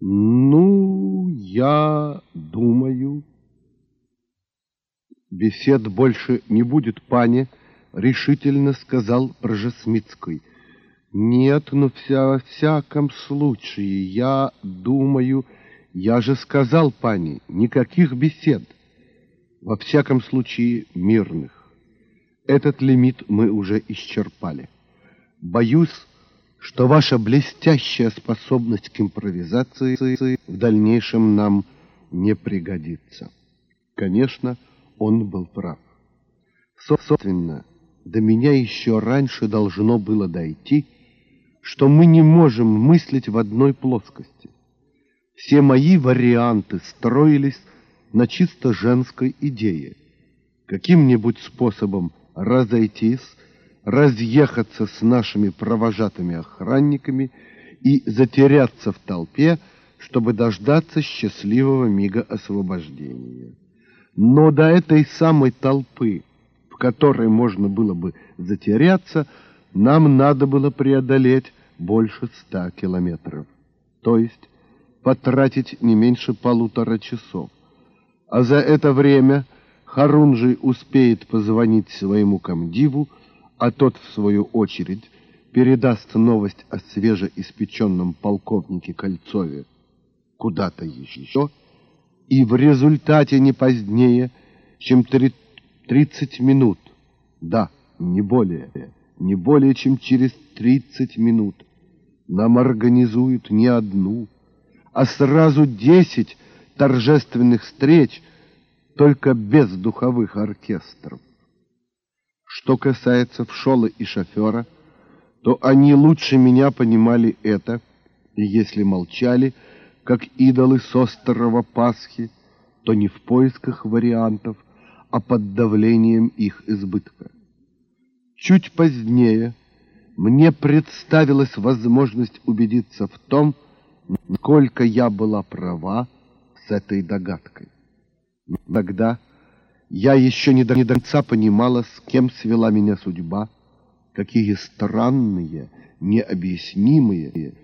Ну, я думаю... Бесед больше не будет, пане, решительно сказал Прожесмицкий. Нет, но вся, во всяком случае, я думаю... Я же сказал, пани, никаких бесед. Во всяком случае, мирных. Этот лимит мы уже исчерпали. Боюсь, что ваша блестящая способность к импровизации в дальнейшем нам не пригодится. Конечно, он был прав. Собственно, до меня еще раньше должно было дойти, что мы не можем мыслить в одной плоскости. Все мои варианты строились на чисто женской идее. Каким-нибудь способом разойтись, разъехаться с нашими провожатыми охранниками и затеряться в толпе, чтобы дождаться счастливого мига освобождения. Но до этой самой толпы, в которой можно было бы затеряться, нам надо было преодолеть больше ста километров, то есть потратить не меньше полутора часов. А за это время Харунжий успеет позвонить своему комдиву, а тот, в свою очередь, передаст новость о свежеиспеченном полковнике Кольцове куда-то еще, и в результате не позднее, чем 30 минут, да, не более, не более, чем через 30 минут, нам организуют не одну, а сразу 10 торжественных встреч, только без духовых оркестров. Что касается Вшолы и шофера, то они лучше меня понимали это, и если молчали, как идолы с острова Пасхи, то не в поисках вариантов, а под давлением их избытка. Чуть позднее мне представилась возможность убедиться в том, насколько я была права с этой догадкой. Тогда я еще не до, конца понимала, с кем свела меня судьба, какие странные, необъяснимые,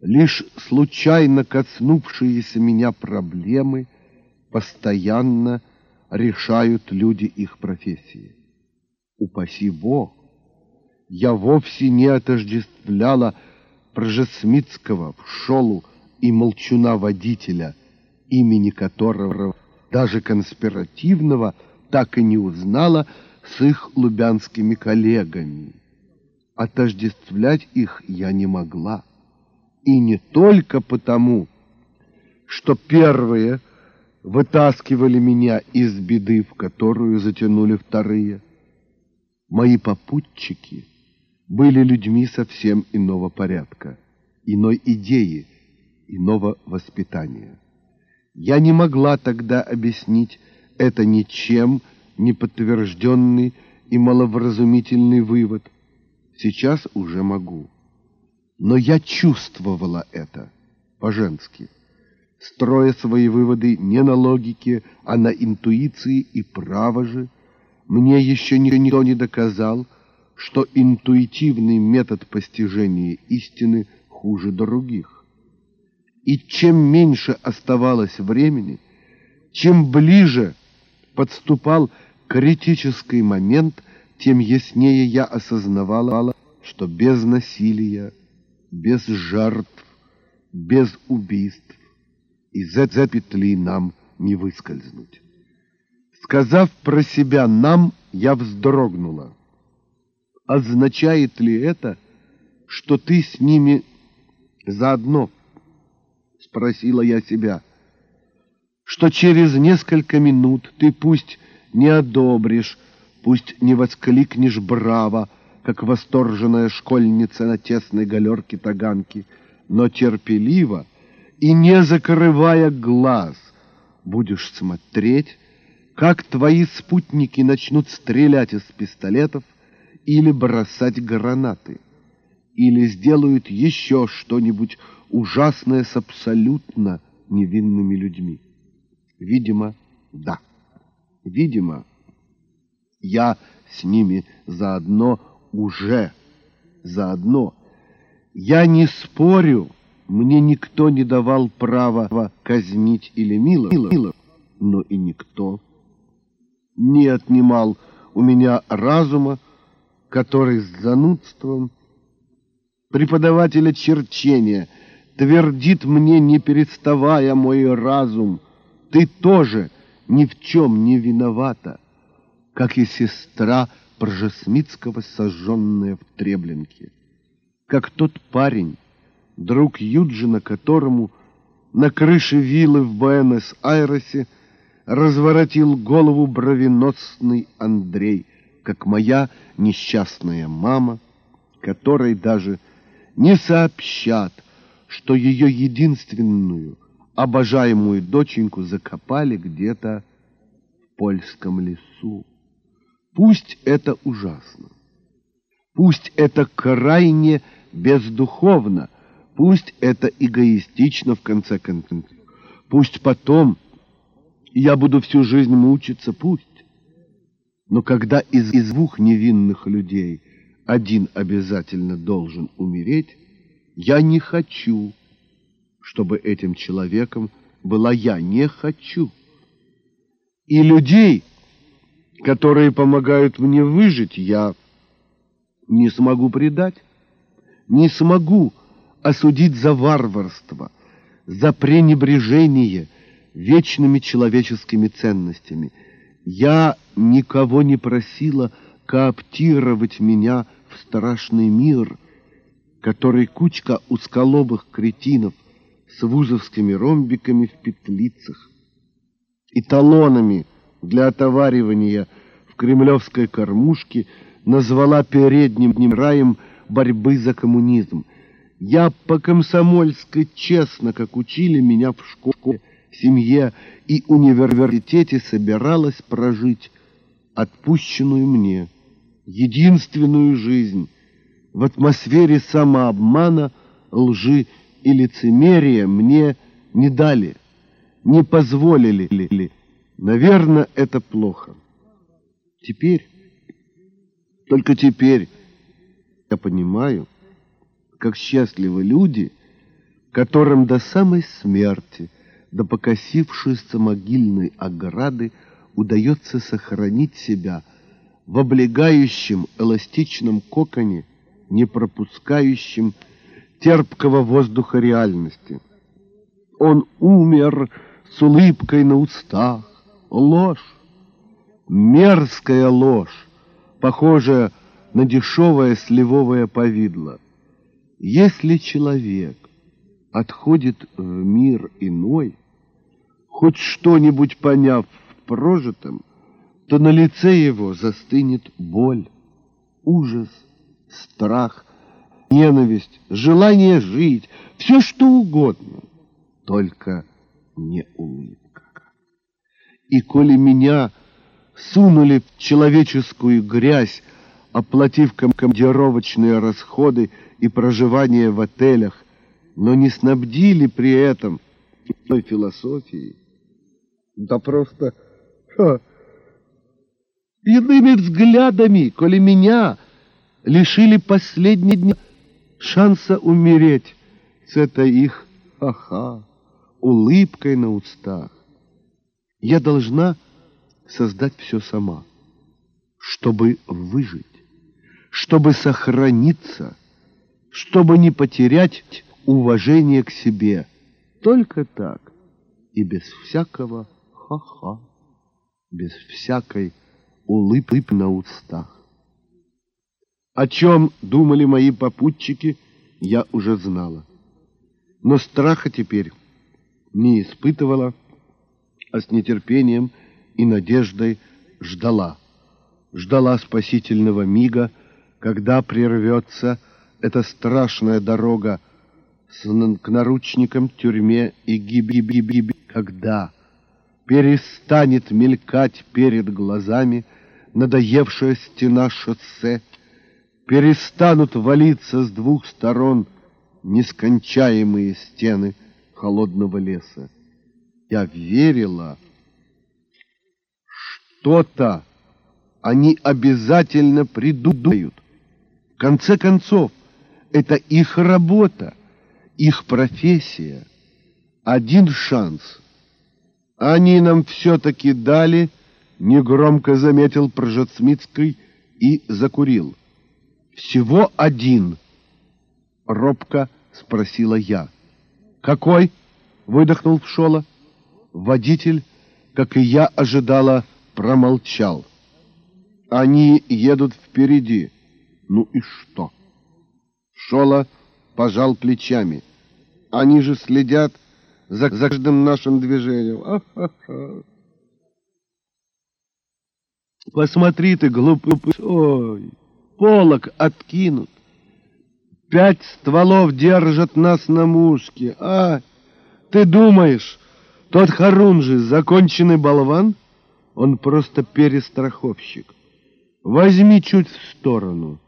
лишь случайно коснувшиеся меня проблемы постоянно решают люди их профессии. Упаси Бог, я вовсе не отождествляла Пржесмитского в шолу и молчуна-водителя, имени которого даже конспиративного – так и не узнала с их лубянскими коллегами. Отождествлять их я не могла. И не только потому, что первые вытаскивали меня из беды, в которую затянули вторые. Мои попутчики были людьми совсем иного порядка, иной идеи, иного воспитания. Я не могла тогда объяснить, это ничем не подтвержденный и маловразумительный вывод. Сейчас уже могу. Но я чувствовала это по-женски, строя свои выводы не на логике, а на интуиции, и право же, мне еще никто не доказал, что интуитивный метод постижения истины хуже других. И чем меньше оставалось времени, чем ближе подступал критический момент, тем яснее я осознавала, что без насилия, без жертв, без убийств из этой петли нам не выскользнуть. Сказав про себя «нам», я вздрогнула. Означает ли это, что ты с ними заодно? Спросила я себя что через несколько минут ты пусть не одобришь, пусть не воскликнешь «Браво!», как восторженная школьница на тесной галерке таганки, но терпеливо и не закрывая глаз будешь смотреть, как твои спутники начнут стрелять из пистолетов или бросать гранаты, или сделают еще что-нибудь ужасное с абсолютно невинными людьми. Видимо, да. Видимо, я с ними заодно уже заодно. Я не спорю, мне никто не давал права казнить или миловать, но и никто не отнимал у меня разума, который с занудством преподавателя черчения твердит мне, не переставая мой разум, ты тоже ни в чем не виновата, как и сестра Пржесмитского, сожженная в Треблинке, как тот парень, друг Юджина, которому на крыше виллы в Буэнос-Айресе разворотил голову бровеносный Андрей, как моя несчастная мама, которой даже не сообщат, что ее единственную обожаемую доченьку закопали где-то в польском лесу. Пусть это ужасно, пусть это крайне бездуховно, пусть это эгоистично в конце концов, пусть потом я буду всю жизнь мучиться, пусть. Но когда из, из двух невинных людей один обязательно должен умереть, я не хочу, чтобы этим человеком была я, не хочу. И людей, которые помогают мне выжить, я не смогу предать, не смогу осудить за варварство, за пренебрежение вечными человеческими ценностями. Я никого не просила кооптировать меня в страшный мир, который кучка узколобых кретинов с вузовскими ромбиками в петлицах и талонами для отоваривания в кремлевской кормушке назвала передним раем борьбы за коммунизм. Я по-комсомольски честно, как учили меня в школе, семье и университете собиралась прожить отпущенную мне единственную жизнь в атмосфере самообмана, лжи и лицемерия мне не дали, не позволили ли. Наверное, это плохо. Теперь, только теперь я понимаю, как счастливы люди, которым до самой смерти, до покосившейся могильной ограды удается сохранить себя в облегающем эластичном коконе, не пропускающем терпкого воздуха реальности. Он умер с улыбкой на устах. Ложь, мерзкая ложь, похожая на дешевое сливовое повидло. Если человек отходит в мир иной, хоть что-нибудь поняв в прожитом, то на лице его застынет боль, ужас, страх, ненависть, желание жить, все что угодно, только не улыбка. И коли меня сунули в человеческую грязь, оплатив командировочные расходы и проживание в отелях, но не снабдили при этом той философией, да просто ха, иными взглядами, коли меня лишили последние дни шанса умереть этой их ха-ха, улыбкой на устах. Я должна создать все сама, чтобы выжить, чтобы сохраниться, чтобы не потерять уважение к себе. Только так и без всякого ха-ха, без всякой улыбки на устах. О чем думали мои попутчики, я уже знала. Но страха теперь не испытывала, а с нетерпением и надеждой ждала. Ждала спасительного мига, когда прервется эта страшная дорога с, к наручникам, тюрьме и гиби-гиби, когда перестанет мелькать перед глазами надоевшая стена шоссе, перестанут валиться с двух сторон нескончаемые стены холодного леса. Я верила, что-то они обязательно придумают. В конце концов, это их работа, Их профессия — один шанс. Они нам все-таки дали, негромко заметил Прожецмитский и закурил. Всего один. Робко спросила я. Какой? Выдохнул Пшола. Водитель, как и я ожидала, промолчал. Они едут впереди. Ну и что? Шола пожал плечами. Они же следят за, за каждым нашим движением. Посмотри ты, глупый... Ой, полок откинут. Пять стволов держат нас на мушке. А, ты думаешь, тот Харунжи законченный болван? Он просто перестраховщик. Возьми чуть в сторону,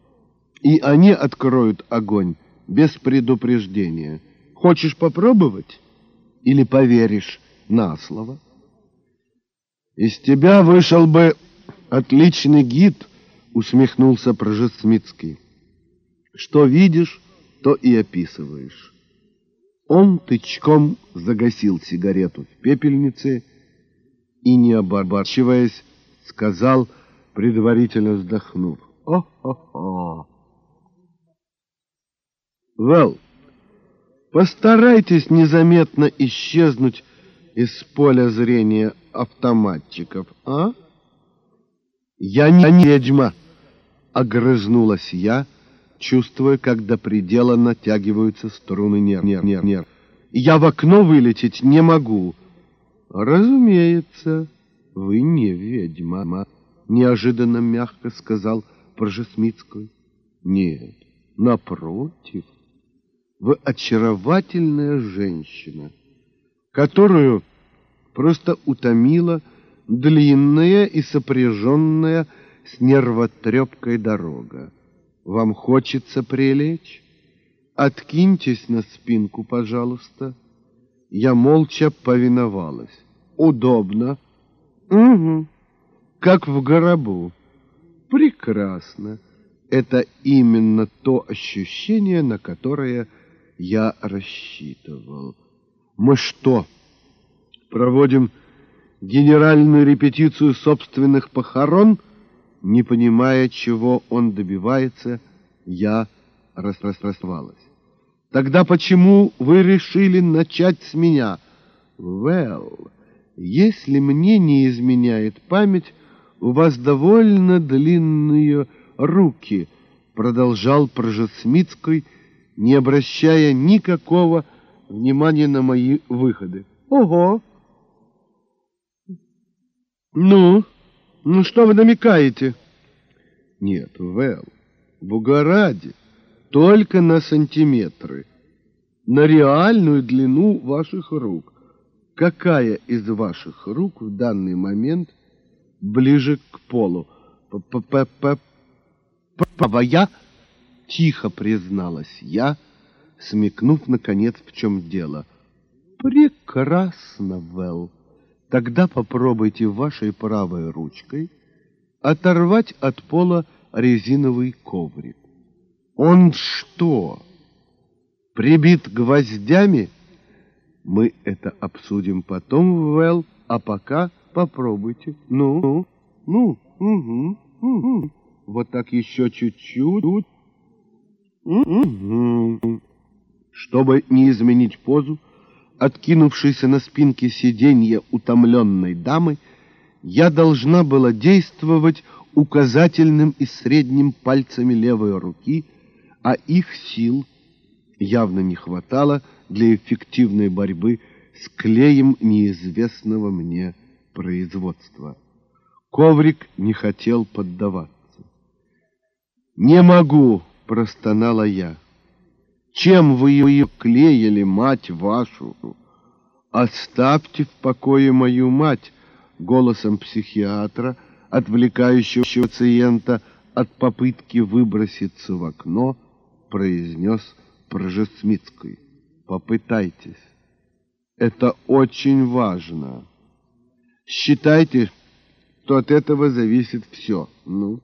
и они откроют огонь без предупреждения. Хочешь попробовать? Или поверишь на слово? Из тебя вышел бы отличный гид, усмехнулся Прожесмитский. Что видишь, то и описываешь. Он тычком загасил сигарету в пепельнице и, не оборачиваясь, сказал, предварительно вздохнув, «О-хо-хо!» Вэл, постарайтесь незаметно исчезнуть из поля зрения автоматчиков, а? Я не ведьма, огрызнулась я, чувствуя, как до предела натягиваются струны нерв, нерв, нерв, нерв. Я в окно вылететь не могу. Разумеется, вы не ведьма, неожиданно мягко сказал Прожесмитский. Нет, напротив, вы очаровательная женщина, которую просто утомила длинная и сопряженная с нервотрепкой дорога. Вам хочется прилечь? Откиньтесь на спинку, пожалуйста. Я молча повиновалась. Удобно. Угу. Как в гробу. Прекрасно. Это именно то ощущение, на которое я рассчитывал. Мы что, проводим генеральную репетицию собственных похорон? Не понимая, чего он добивается, я расрастовалась. Тогда почему вы решили начать с меня? Well, если мне не изменяет память, у вас довольно длинные руки, продолжал Прожесмитский, не обращая никакого внимания на мои выходы. Ого! Ну, ну что вы намекаете? Нет, Вэл, Бугоради, только на сантиметры, на реальную длину ваших рук. Какая из ваших рук в данный момент ближе к полу? П-п-п-п... Правая? Тихо призналась я, смекнув, наконец, в чем дело. Прекрасно, Вэл. Тогда попробуйте вашей правой ручкой оторвать от пола резиновый коврик. Он что, прибит гвоздями? Мы это обсудим потом, Вэл, а пока попробуйте. Ну, ну, угу, угу. Вот так еще чуть-чуть. Чтобы не изменить позу, откинувшейся на спинке сиденья утомленной дамы, я должна была действовать указательным и средним пальцами левой руки, а их сил явно не хватало для эффективной борьбы с клеем неизвестного мне производства. Коврик не хотел поддаваться. «Не могу!» — простонала я. «Чем вы ее клеили, мать вашу?» «Оставьте в покое мою мать!» — голосом психиатра, отвлекающего пациента от попытки выброситься в окно, произнес Прожесмитский. «Попытайтесь. Это очень важно. Считайте, что от этого зависит все. Ну?»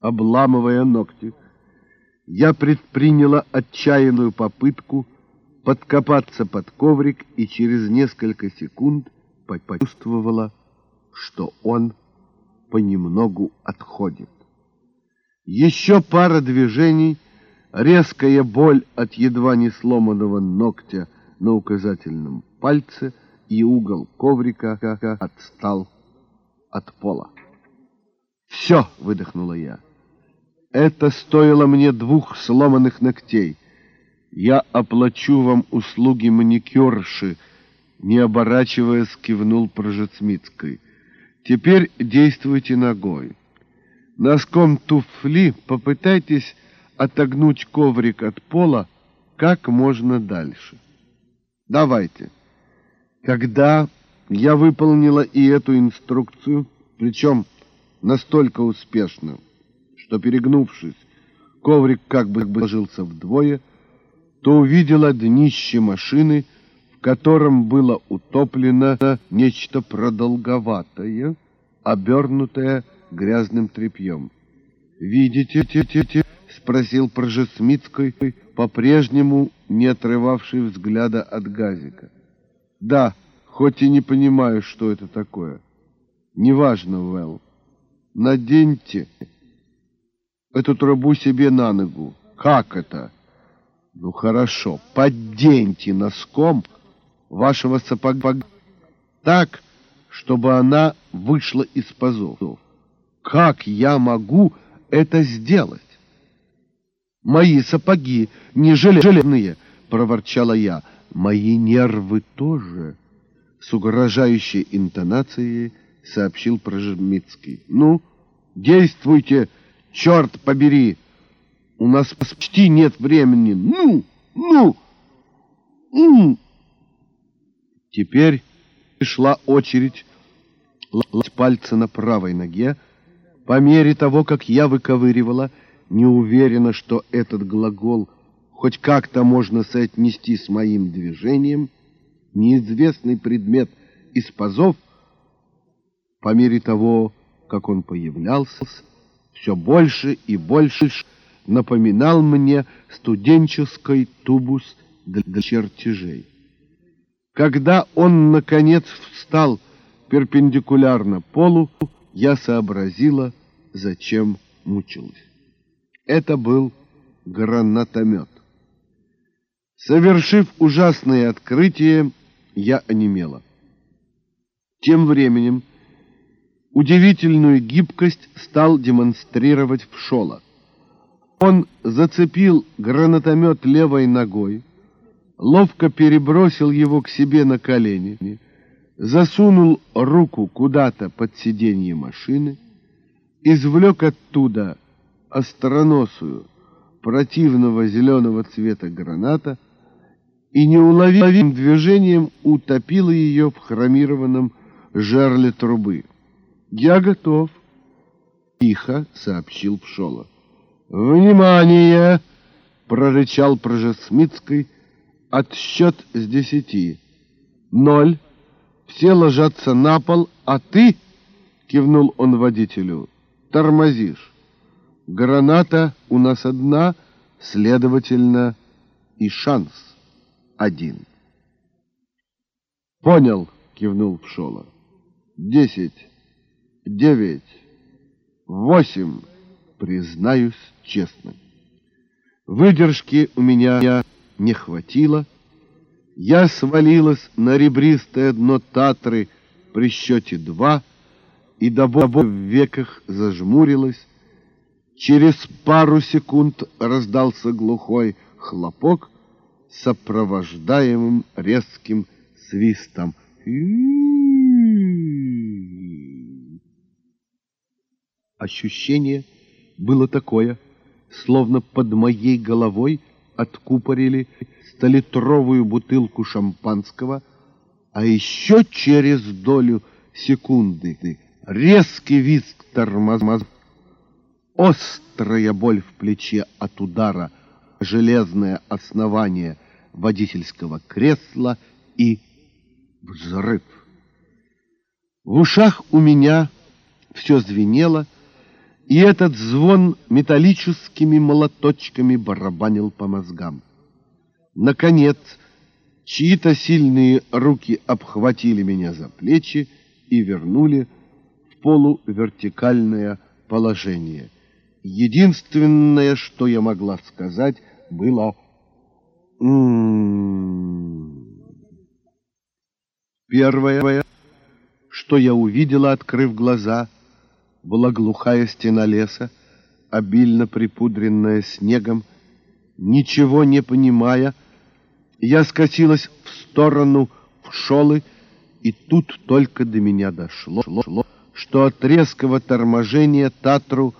обламывая ногти. Я предприняла отчаянную попытку подкопаться под коврик и через несколько секунд почувствовала, что он понемногу отходит. Еще пара движений, резкая боль от едва не сломанного ногтя на указательном пальце, и угол коврика отстал от пола. «Все!» — выдохнула я. «Это стоило мне двух сломанных ногтей. Я оплачу вам услуги маникюрши», — не оборачиваясь, кивнул Прожецмитской. «Теперь действуйте ногой. Носком туфли попытайтесь отогнуть коврик от пола как можно дальше. Давайте». Когда я выполнила и эту инструкцию, причем настолько успешно, что, перегнувшись, коврик как бы ложился вдвое, то увидела днище машины, в котором было утоплено нечто продолговатое, обернутое грязным тряпьем. «Видите, те, те, те?» — спросил Прожесмитской, по-прежнему не отрывавший взгляда от газика. Да, хоть и не понимаю, что это такое. Неважно, Вэл. Наденьте эту трубу себе на ногу. Как это? Ну, хорошо, подденьте носком вашего сапога так, чтобы она вышла из пазов. Как я могу это сделать? Мои сапоги не железные, проворчала я. «Мои нервы тоже», — с угрожающей интонацией сообщил Прожемицкий. «Ну, действуйте, черт побери! У нас почти нет времени! Ну, ну, ну!» Теперь пришла очередь лать пальцы на правой ноге. По мере того, как я выковыривала, не уверена, что этот глагол — хоть как-то можно соотнести с моим движением, неизвестный предмет из пазов, по мере того, как он появлялся, все больше и больше напоминал мне студенческий тубус для чертежей. Когда он, наконец, встал перпендикулярно полу, я сообразила, зачем мучилась. Это был гранатомет. Совершив ужасное открытие, я онемела. Тем временем удивительную гибкость стал демонстрировать в Шола. Он зацепил гранатомет левой ногой, ловко перебросил его к себе на колени, засунул руку куда-то под сиденье машины, извлек оттуда остроносую, противного зеленого цвета граната, и неуловимым движением утопила ее в хромированном жерле трубы. «Я готов», — тихо сообщил Пшола. «Внимание!» — прорычал Прожесмитской. «Отсчет с десяти. Ноль. Все ложатся на пол, а ты, — кивнул он водителю, — тормозишь. Граната у нас одна, следовательно, и шанс» один. «Понял», — кивнул Пшола. «Десять, девять, восемь, признаюсь честно. Выдержки у меня не хватило. Я свалилась на ребристое дно Татры при счете два и до боли в веках зажмурилась. Через пару секунд раздался глухой хлопок, сопровождаемым резким свистом. Ощущение было такое, словно под моей головой откупорили столитровую бутылку шампанского, а еще через долю секунды резкий визг тормозов, острая боль в плече от удара — железное основание водительского кресла и взрыв. В ушах у меня все звенело, и этот звон металлическими молоточками барабанил по мозгам. Наконец, Чьи-то сильные руки обхватили меня за плечи и вернули в полувертикальное положение. Единственное, что я могла сказать, было «М-м-м». Первое, что я увидела, открыв глаза, была глухая стена леса, обильно припудренная снегом. Ничего не понимая, я скатилась в сторону в шолы, и тут только до меня дошло, что от резкого торможения Татру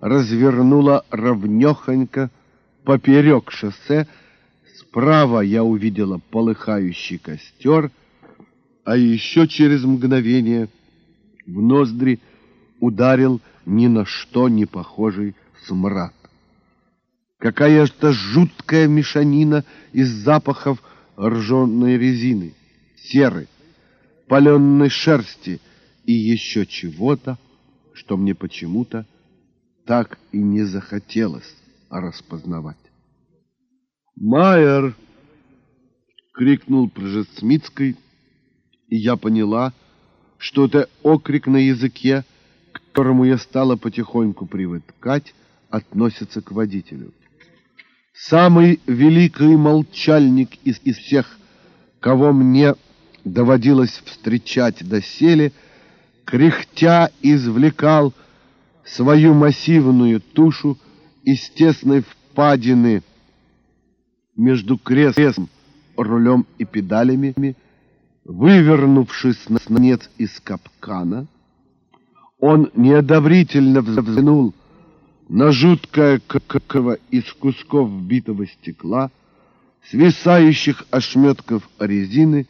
развернула ровнёхонько поперек шоссе. Справа я увидела полыхающий костер, а еще через мгновение в ноздри ударил ни на что не похожий смрад. Какая-то жуткая мешанина из запахов ржаной резины, серы, паленой шерсти и еще чего-то, что мне почему-то так и не захотелось распознавать. «Майер!» — крикнул Пржецмитской, и я поняла, что это окрик на языке, которому я стала потихоньку привыкать, относится к водителю. Самый великий молчальник из, из всех, кого мне доводилось встречать доселе, кряхтя извлекал свою массивную тушу из тесной впадины между креслом, рулем и педалями, вывернувшись на наконец из капкана, он неодобрительно взглянул на жуткое какого из кусков битого стекла, свисающих ошметков резины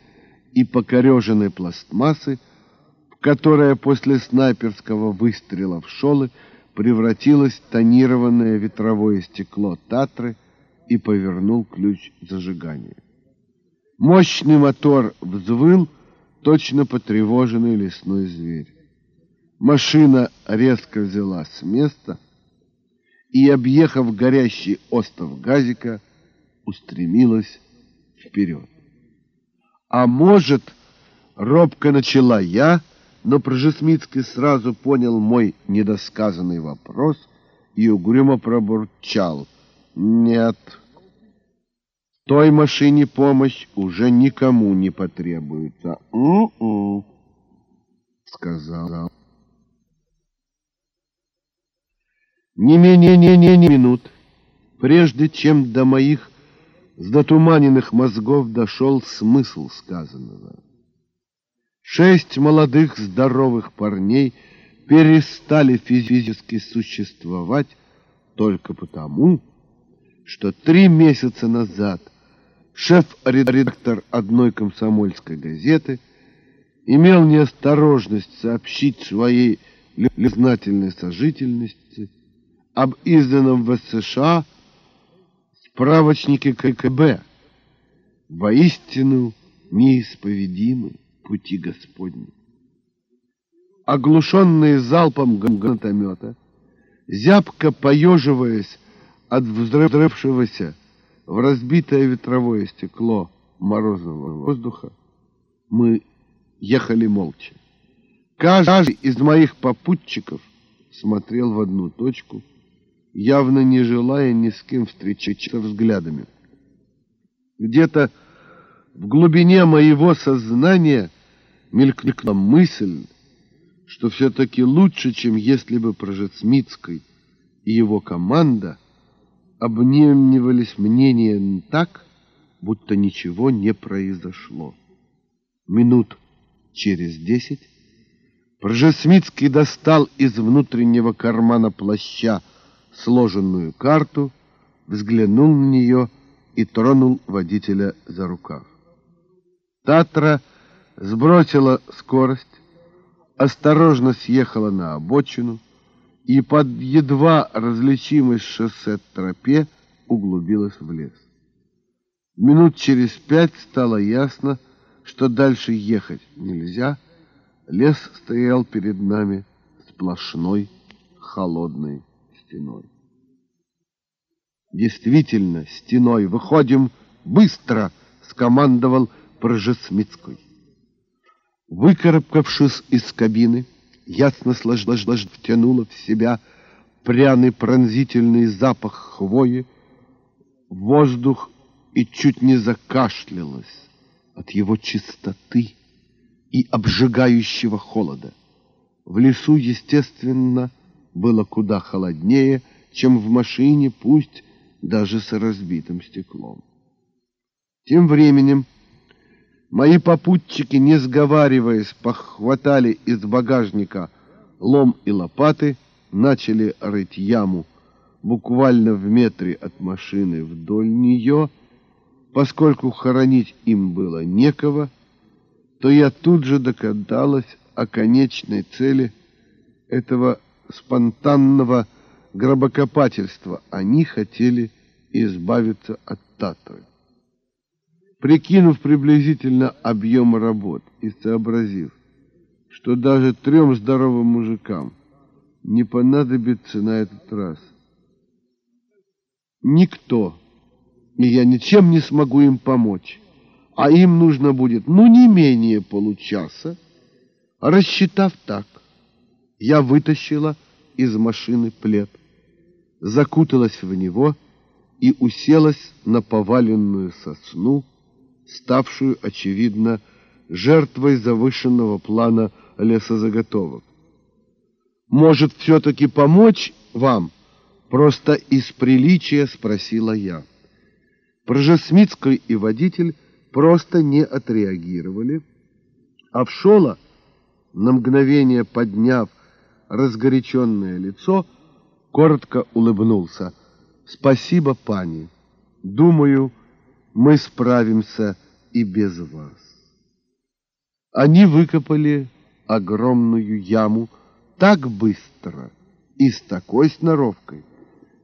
и покореженной пластмассы, которая после снайперского выстрела в шолы превратилось в тонированное ветровое стекло Татры и повернул ключ зажигания. Мощный мотор взвыл, точно потревоженный лесной зверь. Машина резко взяла с места и, объехав горящий остров газика, устремилась вперед. А может, робко начала я, но Прожесмицкий сразу понял мой недосказанный вопрос и угрюмо пробурчал. «Нет, в той машине помощь уже никому не потребуется». «У-у», — сказал. Не менее не, не, не минут, прежде чем до моих затуманенных мозгов дошел смысл сказанного. Шесть молодых здоровых парней перестали физически существовать только потому, что три месяца назад шеф-редактор одной комсомольской газеты имел неосторожность сообщить своей любознательной сожительности об изданном в США справочнике ККБ, воистину неисповедимый пути Господни. Оглушенные залпом гранатомета, зябко поеживаясь от взрывшегося в разбитое ветровое стекло морозного воздуха, мы ехали молча. Каждый из моих попутчиков смотрел в одну точку, явно не желая ни с кем встречаться взглядами. Где-то в глубине моего сознания мелькнула мысль, что все-таки лучше, чем если бы Прожецмицкой и его команда обнемнивались мнением так, будто ничего не произошло. Минут через десять Прожесмицкий достал из внутреннего кармана плаща сложенную карту, взглянул на нее и тронул водителя за рукав. Татра сбросила скорость, осторожно съехала на обочину и под едва различимой шоссе тропе углубилась в лес. Минут через пять стало ясно, что дальше ехать нельзя. Лес стоял перед нами сплошной холодной стеной. Действительно, стеной выходим быстро, скомандовал Пржесмитской. Выкарабкавшись из кабины, я с втянула в себя пряный пронзительный запах хвои, воздух и чуть не закашлялась от его чистоты и обжигающего холода. В лесу, естественно, было куда холоднее, чем в машине, пусть даже с разбитым стеклом. Тем временем мои попутчики, не сговариваясь, похватали из багажника лом и лопаты, начали рыть яму буквально в метре от машины вдоль нее. Поскольку хоронить им было некого, то я тут же догадалась о конечной цели этого спонтанного гробокопательства. Они хотели избавиться от Татры. Прикинув приблизительно объем работ и сообразив, что даже трем здоровым мужикам не понадобится на этот раз никто, и я ничем не смогу им помочь, а им нужно будет, ну, не менее получаса, рассчитав так, я вытащила из машины плед, закуталась в него и уселась на поваленную сосну, ставшую, очевидно, жертвой завышенного плана лесозаготовок. «Может, все-таки помочь вам?» Просто из приличия спросила я. Прожесмитский и водитель просто не отреагировали, а Вшола, на мгновение подняв разгоряченное лицо, коротко улыбнулся. «Спасибо, пани. Думаю, мы справимся и без вас». Они выкопали огромную яму так быстро и с такой сноровкой,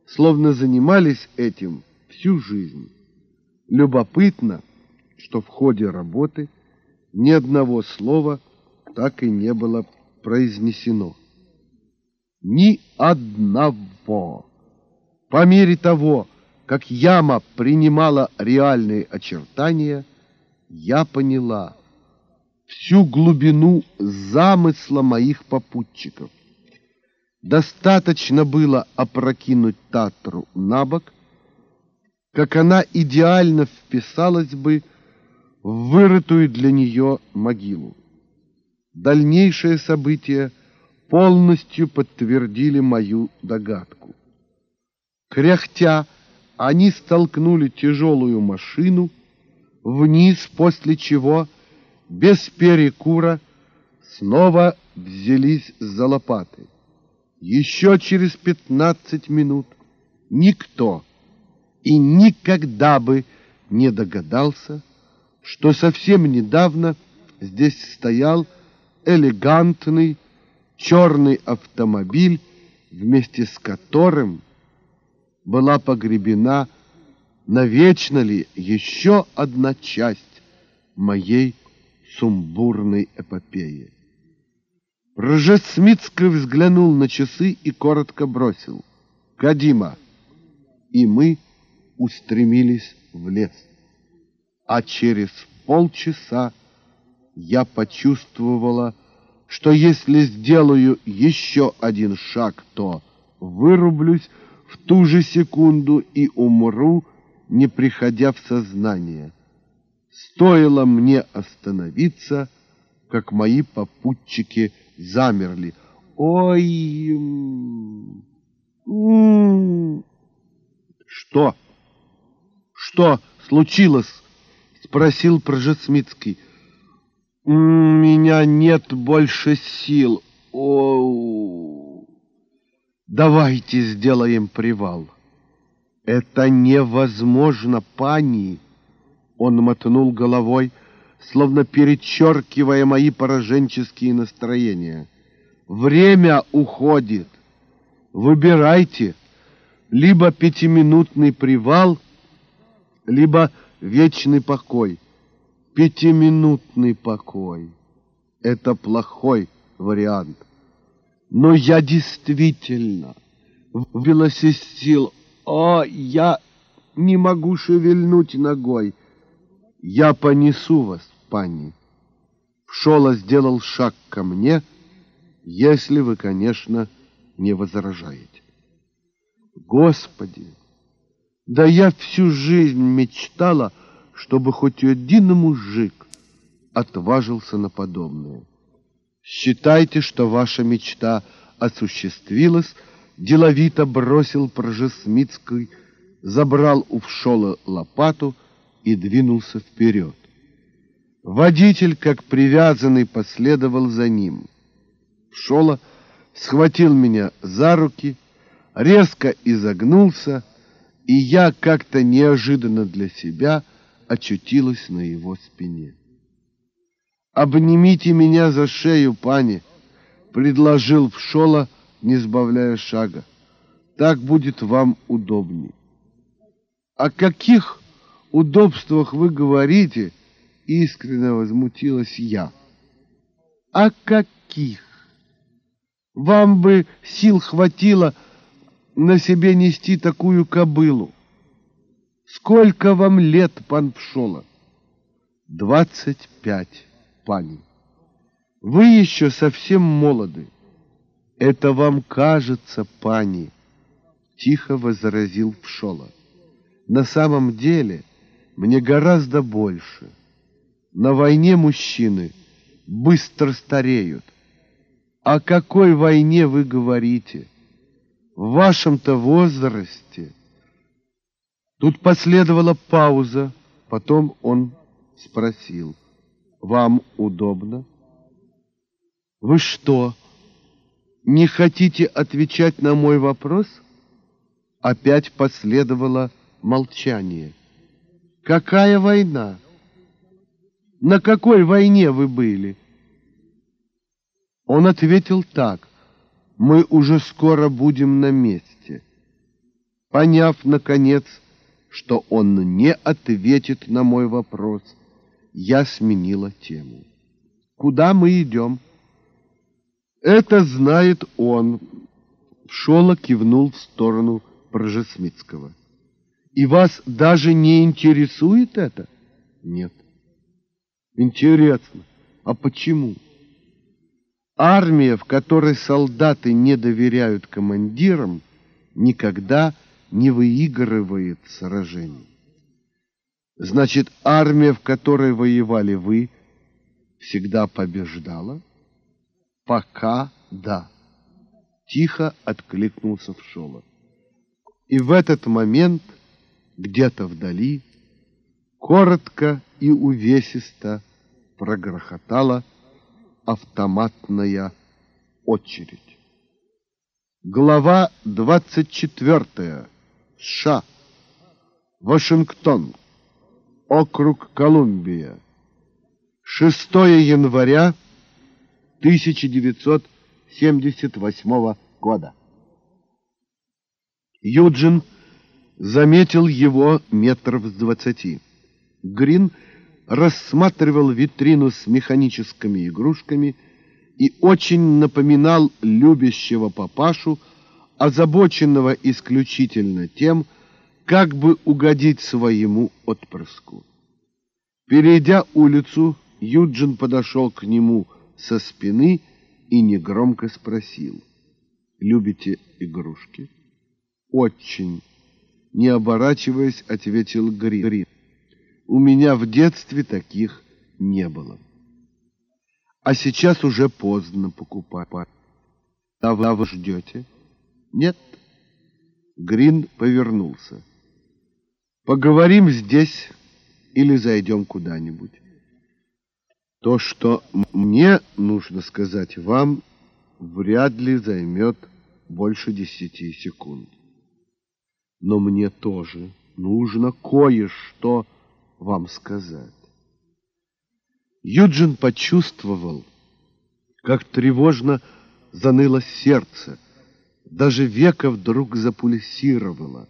словно занимались этим всю жизнь. Любопытно, что в ходе работы ни одного слова так и не было произнесено. Ни одного. По мере того, как яма принимала реальные очертания, я поняла всю глубину замысла моих попутчиков. Достаточно было опрокинуть Татру на бок, как она идеально вписалась бы в вырытую для нее могилу. Дальнейшие события полностью подтвердили мою догадку. Кряхтя, они столкнули тяжелую машину вниз, после чего, без перекура, снова взялись за лопаты. Еще через пятнадцать минут никто и никогда бы не догадался, что совсем недавно здесь стоял элегантный черный автомобиль, вместе с которым была погребена навечно ли еще одна часть моей сумбурной эпопеи. Ржесмитский взглянул на часы и коротко бросил «Кадима!» И мы устремились в лес. А через полчаса я почувствовала, что если сделаю еще один шаг, то вырублюсь в ту же секунду и умру, не приходя в сознание. Стоило мне остановиться, как мои попутчики замерли. Ой! Что? Что случилось? Спросил Прожесмитский. Меня нет больше сил. О, давайте сделаем привал. Это невозможно, пани. Он мотнул головой, словно перечеркивая мои пораженческие настроения. Время уходит. Выбирайте либо пятиминутный привал, либо вечный покой пятиминутный покой. Это плохой вариант. Но я действительно вбилась из сил. О, я не могу шевельнуть ногой. Я понесу вас, пани. Пшола сделал шаг ко мне, если вы, конечно, не возражаете. Господи, да я всю жизнь мечтала, чтобы хоть один мужик отважился на подобное. Считайте, что ваша мечта осуществилась, деловито бросил Прожесмитский, забрал у Вшола лопату и двинулся вперед. Водитель, как привязанный, последовал за ним. Пшола схватил меня за руки, резко изогнулся, и я как-то неожиданно для себя очутилась на его спине. «Обнимите меня за шею, пани!» — предложил Пшола, не сбавляя шага. «Так будет вам удобней». «О каких удобствах вы говорите?» — искренне возмутилась я. «О каких? Вам бы сил хватило на себе нести такую кобылу. Сколько вам лет, пан Пшола? Двадцать пять, пани. Вы еще совсем молоды. Это вам кажется, пани, тихо возразил Пшола. На самом деле мне гораздо больше. На войне мужчины быстро стареют. О какой войне вы говорите? в вашем-то возрасте. Тут последовала пауза, потом он спросил, вам удобно? Вы что, не хотите отвечать на мой вопрос? Опять последовало молчание. Какая война? На какой войне вы были? Он ответил так мы уже скоро будем на месте. Поняв, наконец, что он не ответит на мой вопрос, я сменила тему. Куда мы идем? Это знает он. Шола кивнул в сторону Прожесмитского. И вас даже не интересует это? Нет. Интересно. А почему? Армия, в которой солдаты не доверяют командирам, никогда не выигрывает сражений. Значит, армия, в которой воевали вы, всегда побеждала? Пока да. Тихо откликнулся Вшола. И в этот момент, где-то вдали, коротко и увесисто прогрохотала автоматная очередь. Глава 24. США. Вашингтон. Округ Колумбия. 6 января 1978 года. Юджин заметил его метров с двадцати. Грин — рассматривал витрину с механическими игрушками и очень напоминал любящего папашу, озабоченного исключительно тем, как бы угодить своему отпрыску. Перейдя улицу, Юджин подошел к нему со спины и негромко спросил. «Любите игрушки?» «Очень», — не оборачиваясь, ответил Грин. У меня в детстве таких не было. А сейчас уже поздно покупать. А вы, а ждете? Нет. Грин повернулся. Поговорим здесь или зайдем куда-нибудь. То, что мне нужно сказать вам, вряд ли займет больше десяти секунд. Но мне тоже нужно кое-что вам сказать. Юджин почувствовал, как тревожно заныло сердце, даже века вдруг запульсировало,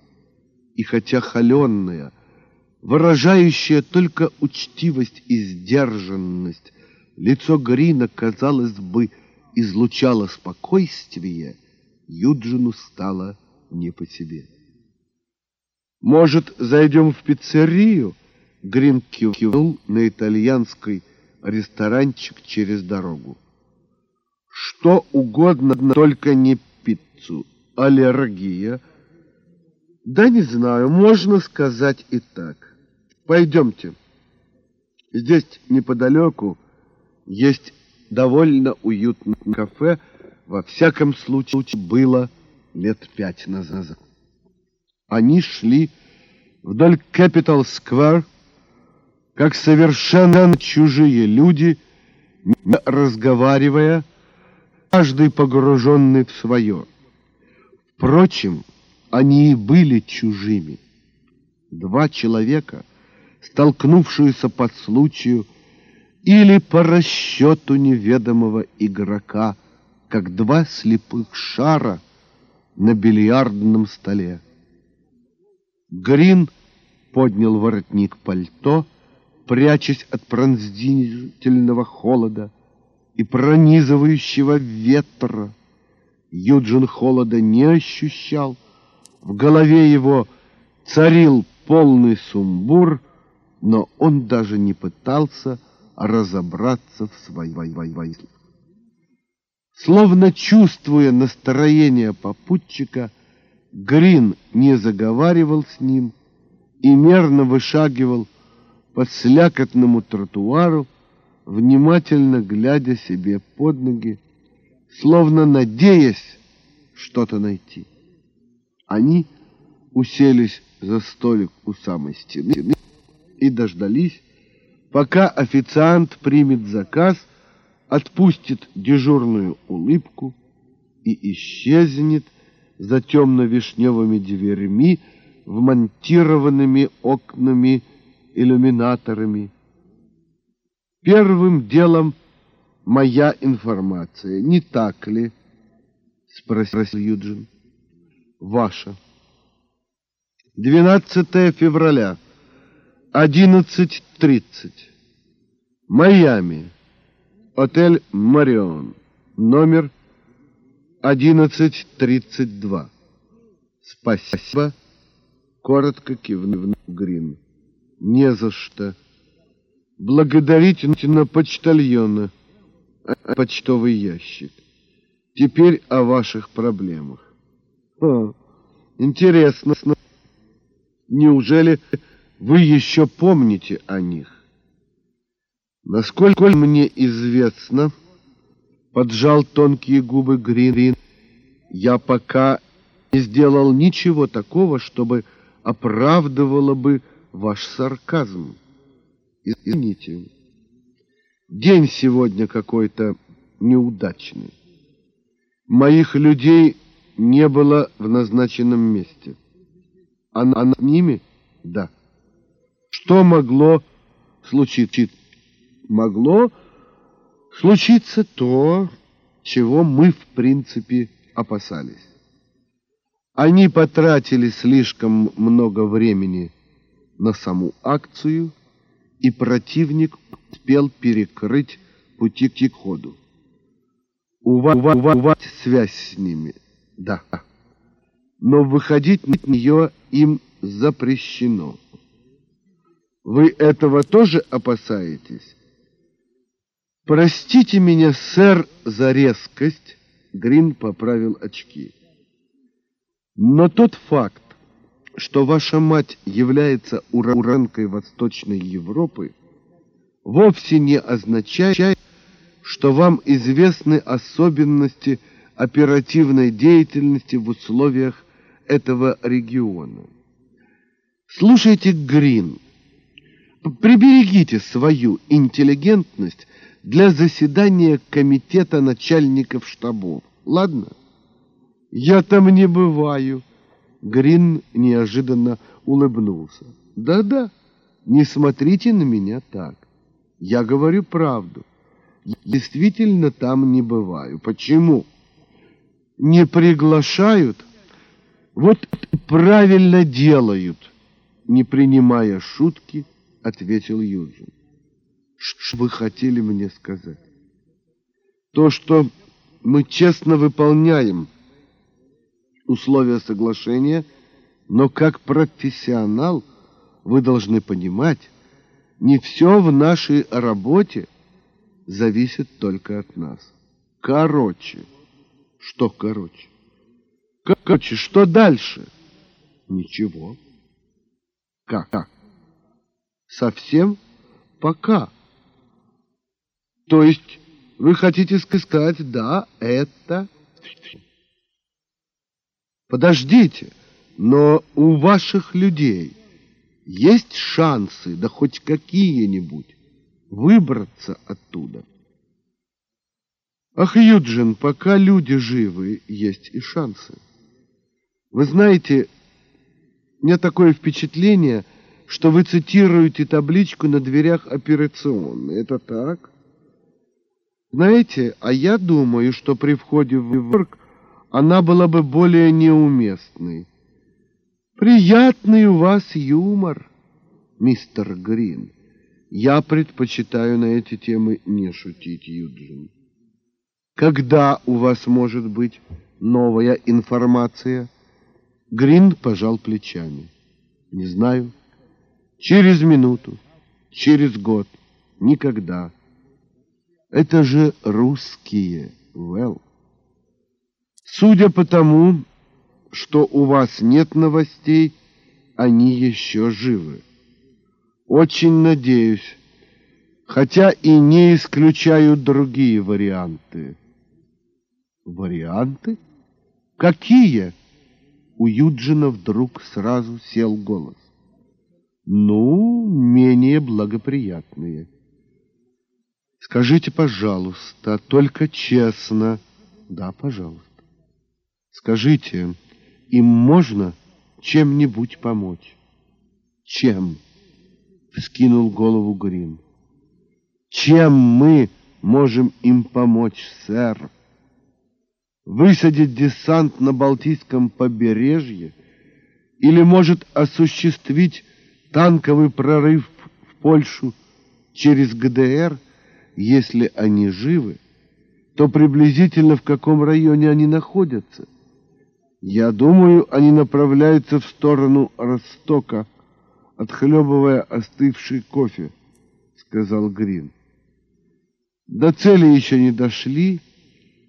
и хотя холеная, выражающая только учтивость и сдержанность, лицо Грина, казалось бы, излучало спокойствие, Юджину стало не по себе. «Может, зайдем в пиццерию?» Грин кивнул на итальянский ресторанчик через дорогу. Что угодно, только не пиццу. Аллергия. Да не знаю, можно сказать и так. Пойдемте. Здесь неподалеку есть довольно уютное кафе, во всяком случае было лет пять назад. Они шли вдоль Capital Square, как совершенно чужие люди, разговаривая, каждый погруженный в свое. Впрочем, они и были чужими. Два человека, столкнувшиеся по случаю или по расчету неведомого игрока, как два слепых шара на бильярдном столе. Грин поднял воротник пальто, прячась от пронзительного холода и пронизывающего ветра. Юджин холода не ощущал. В голове его царил полный сумбур, но он даже не пытался разобраться в своей войне. Словно чувствуя настроение попутчика, Грин не заговаривал с ним и мерно вышагивал по слякотному тротуару, внимательно глядя себе под ноги, словно надеясь что-то найти. Они уселись за столик у самой стены и дождались, пока официант примет заказ, отпустит дежурную улыбку и исчезнет за темно-вишневыми дверями, вмонтированными окнами, иллюминаторами. Первым делом моя информация, не так ли? Спросил Юджин. Ваша. 12 февраля, 11.30. Майами. Отель «Марион». Номер 1132. Спасибо. Коротко кивнул Грин. Не за что. Благодарите на почтальона. Почтовый ящик. Теперь о ваших проблемах. О, интересно. Неужели вы еще помните о них? Насколько мне известно, поджал тонкие губы Грин, я пока не сделал ничего такого, чтобы оправдывало бы ваш сарказм. Извините, день сегодня какой-то неудачный. Моих людей не было в назначенном месте. А над ними? Да. Что могло случиться? Могло случиться то, чего мы, в принципе, опасались. Они потратили слишком много времени на саму акцию, и противник успел перекрыть пути к ходу. У вас, у вас, у вас связь с ними, да. Но выходить на нее им запрещено. Вы этого тоже опасаетесь? Простите меня, сэр, за резкость, Грин поправил очки. Но тот факт, что ваша мать является уранкой Восточной Европы, вовсе не означает, что вам известны особенности оперативной деятельности в условиях этого региона. Слушайте, Грин, приберегите свою интеллигентность для заседания комитета начальников штабов, ладно? Я там не бываю. Грин неожиданно улыбнулся. Да-да, не смотрите на меня так. Я говорю правду. Действительно там не бываю. Почему? Не приглашают? Вот правильно делают. Не принимая шутки, ответил Юджин. Что вы хотели мне сказать? То, что мы честно выполняем условия соглашения, но как профессионал вы должны понимать, не все в нашей работе зависит только от нас. Короче. Что короче? Короче, что дальше? Ничего. Как? как? Совсем пока. То есть вы хотите сказать, да, это... Подождите, но у ваших людей есть шансы, да хоть какие-нибудь, выбраться оттуда. Ах, Юджин, пока люди живы, есть и шансы. Вы знаете, у меня такое впечатление, что вы цитируете табличку на дверях операционной. Это так? Знаете, а я думаю, что при входе в Выборг она была бы более неуместной. Приятный у вас юмор, мистер Грин. Я предпочитаю на эти темы не шутить, Юджин. Когда у вас может быть новая информация? Грин пожал плечами. Не знаю. Через минуту, через год, никогда. Это же русские, Well. Судя по тому, что у вас нет новостей, они еще живы. Очень надеюсь, хотя и не исключаю другие варианты. Варианты? Какие? У Юджина вдруг сразу сел голос. Ну, менее благоприятные. Скажите, пожалуйста, только честно. Да, пожалуйста. Скажите, им можно чем-нибудь помочь? Чем? Вскинул голову Грин. Чем мы можем им помочь, сэр? Высадить десант на Балтийском побережье? Или, может, осуществить танковый прорыв в Польшу через ГДР – если они живы, то приблизительно в каком районе они находятся. Я думаю, они направляются в сторону Ростока, отхлебывая остывший кофе, сказал Грин. До цели еще не дошли,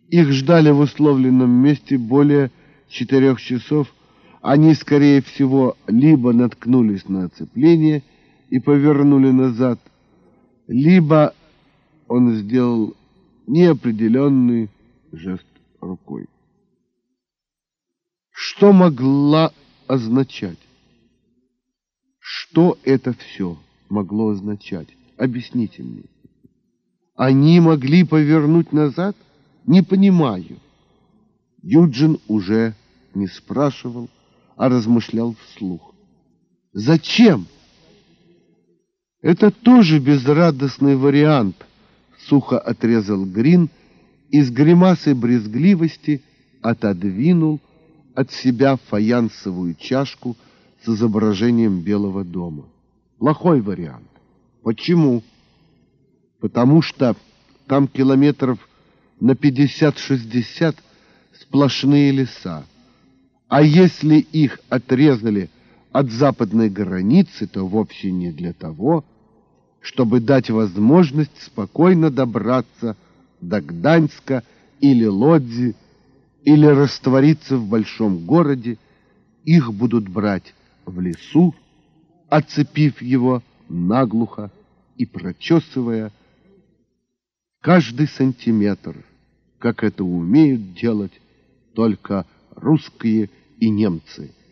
их ждали в условленном месте более четырех часов. Они, скорее всего, либо наткнулись на оцепление и повернули назад, либо он сделал неопределенный жест рукой. Что могла означать? Что это все могло означать? Объясните мне. Они могли повернуть назад? Не понимаю. Юджин уже не спрашивал, а размышлял вслух. Зачем? Это тоже безрадостный вариант – сухо отрезал Грин и с гримасой брезгливости отодвинул от себя фаянсовую чашку с изображением Белого дома. Плохой вариант. Почему? Потому что там километров на 50-60 сплошные леса. А если их отрезали от западной границы, то вовсе не для того, чтобы дать возможность спокойно добраться до Гданьска или Лодзи, или раствориться в большом городе, их будут брать в лесу, оцепив его наглухо и прочесывая каждый сантиметр, как это умеют делать только русские и немцы –